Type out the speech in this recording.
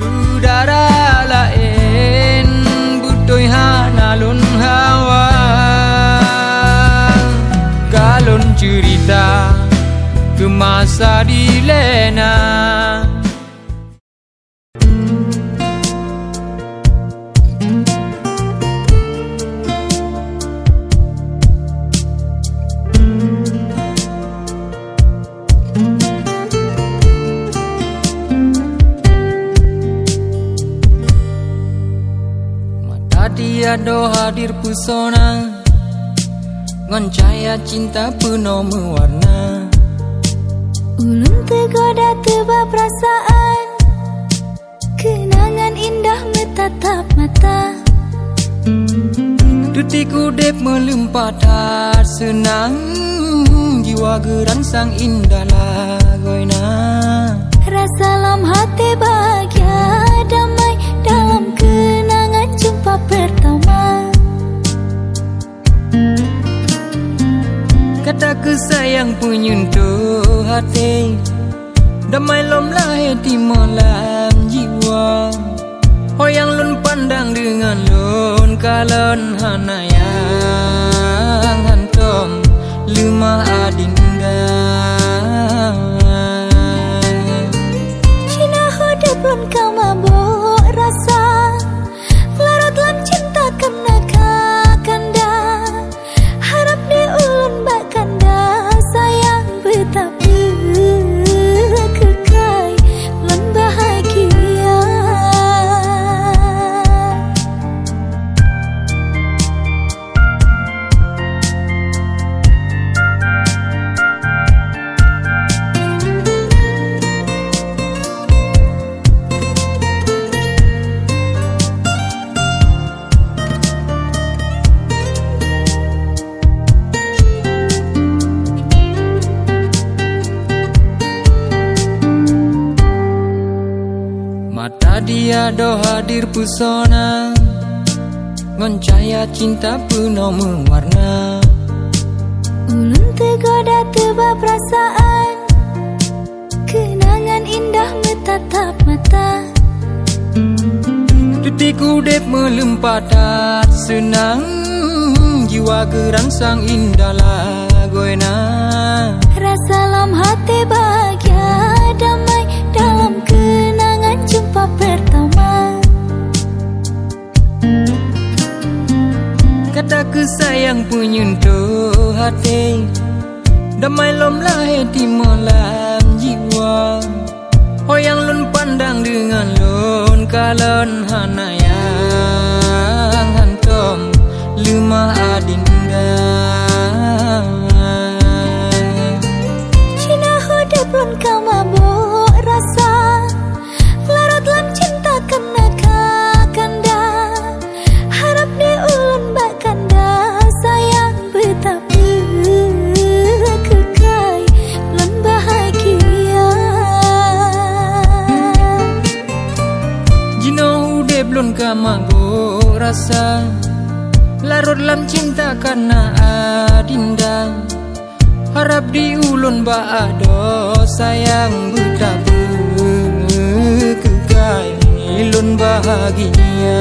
Udara lain Butoi hanalun hawa. Galon cerita Ke masa dilena tiada hadir pesona. Ngon cahaya cinta penuh mewarna. Ulun tergoda tebak perasaan. Kenangan indah metatap mata. Detik udep melimpah senang. Jiwa geransang indah lagoina. Rasa lam hati bahagia damai dalam Kata kesayang penyentuh hati. Damai lom lahir di malam jiwa. Hoyang lun pandang dengan lun kalon hanayang. Hantom lima adinda Mata dia do hadir pesona. Ngon cahaya cinta penuh mewarna. Ulun tergoda tebak perasaan. Kenangan indah metatap mata. Detik udep melimpah dat senang. Jiwa gerangsang indah lagoina Rasa lam hati bahagia damai kesayang penyentuh hati. Damai lom lahir di malam jiwa. Hoyang lun pandang dengan lun kalon hanayang Hantom. Lima adin lun kamago rasa Larut lam cinta karena adinda. Harap di ulun ba ado sayang betabu kekai lun bahagia